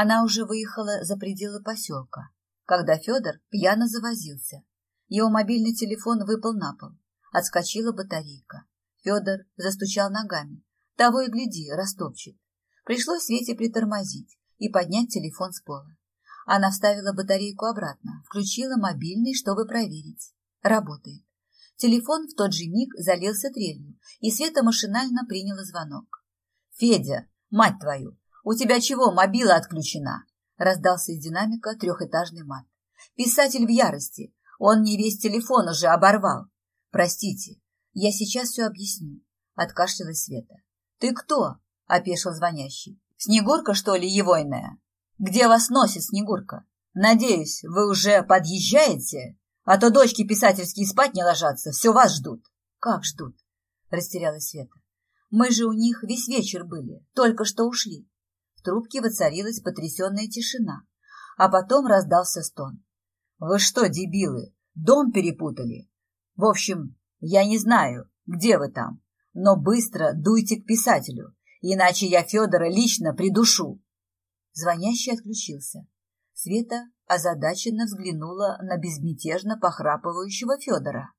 Она уже выехала за пределы поселка, когда Федор пьяно завозился. Его мобильный телефон выпал на пол. Отскочила батарейка. Федор застучал ногами. Того и гляди, растопчет. Пришлось Свете притормозить и поднять телефон с пола. Она вставила батарейку обратно, включила мобильный, чтобы проверить. Работает. Телефон в тот же миг залился трелью, и Света машинально приняла звонок. «Федя, мать твою, у тебя чего, мобила отключена?» Раздался из динамика трехэтажный мат. «Писатель в ярости. Он мне весь телефон уже оборвал. Простите, я сейчас все объясню», — откашлялась Света. «Ты кто?» — опешил звонящий. «Снегурка, что ли, егойная? Где вас носит Снегурка? Надеюсь, вы уже подъезжаете?» А то дочки писательские спать не ложатся, все вас ждут. Как ждут? Растерялась Света. Мы же у них весь вечер были, только что ушли. В трубке воцарилась потрясенная тишина, а потом раздался стон. Вы что, дебилы, дом перепутали? В общем, я не знаю, где вы там, но быстро дуйте к писателю, иначе я Федора лично придушу. Звонящий отключился. Света озадаченно взглянула на безмятежно похрапывающего Федора.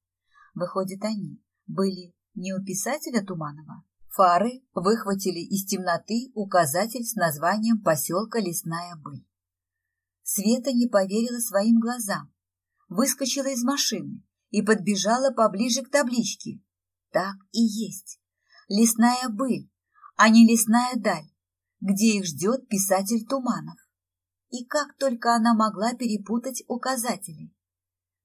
Выходит, они были не у писателя Туманова? Фары выхватили из темноты указатель с названием поселка Лесная Быль. Света не поверила своим глазам, выскочила из машины и подбежала поближе к табличке. Так и есть. Лесная Быль, а не Лесная Даль, где их ждет писатель Туманов и как только она могла перепутать указатели.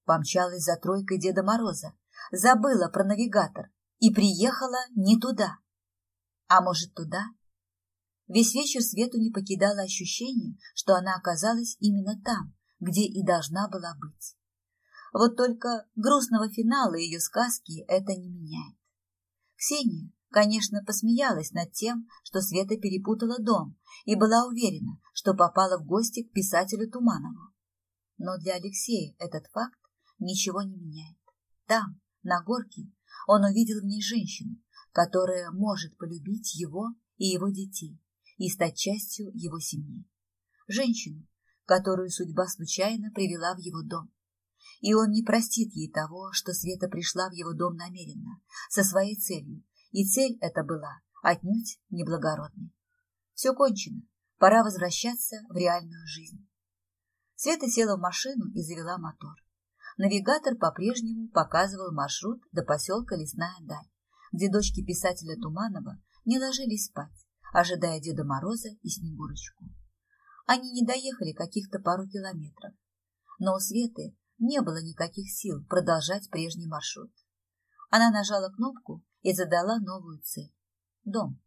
Помчалась за тройкой Деда Мороза, забыла про навигатор и приехала не туда. А может, туда? Весь вечер Свету не покидало ощущение, что она оказалась именно там, где и должна была быть. Вот только грустного финала ее сказки это не меняет. Ксения конечно, посмеялась над тем, что Света перепутала дом и была уверена, что попала в гости к писателю Туманову. Но для Алексея этот факт ничего не меняет. Там, на горке, он увидел в ней женщину, которая может полюбить его и его детей и стать частью его семьи. Женщину, которую судьба случайно привела в его дом. И он не простит ей того, что Света пришла в его дом намеренно, со своей целью и цель эта была отнюдь неблагородной. Все кончено, пора возвращаться в реальную жизнь. Света села в машину и завела мотор. Навигатор по-прежнему показывал маршрут до поселка Лесная Даль, где дочки писателя Туманова не ложились спать, ожидая Деда Мороза и Снегурочку. Они не доехали каких-то пару километров, но у Светы не было никаких сил продолжать прежний маршрут. Она нажала кнопку и задала новую цель – дом.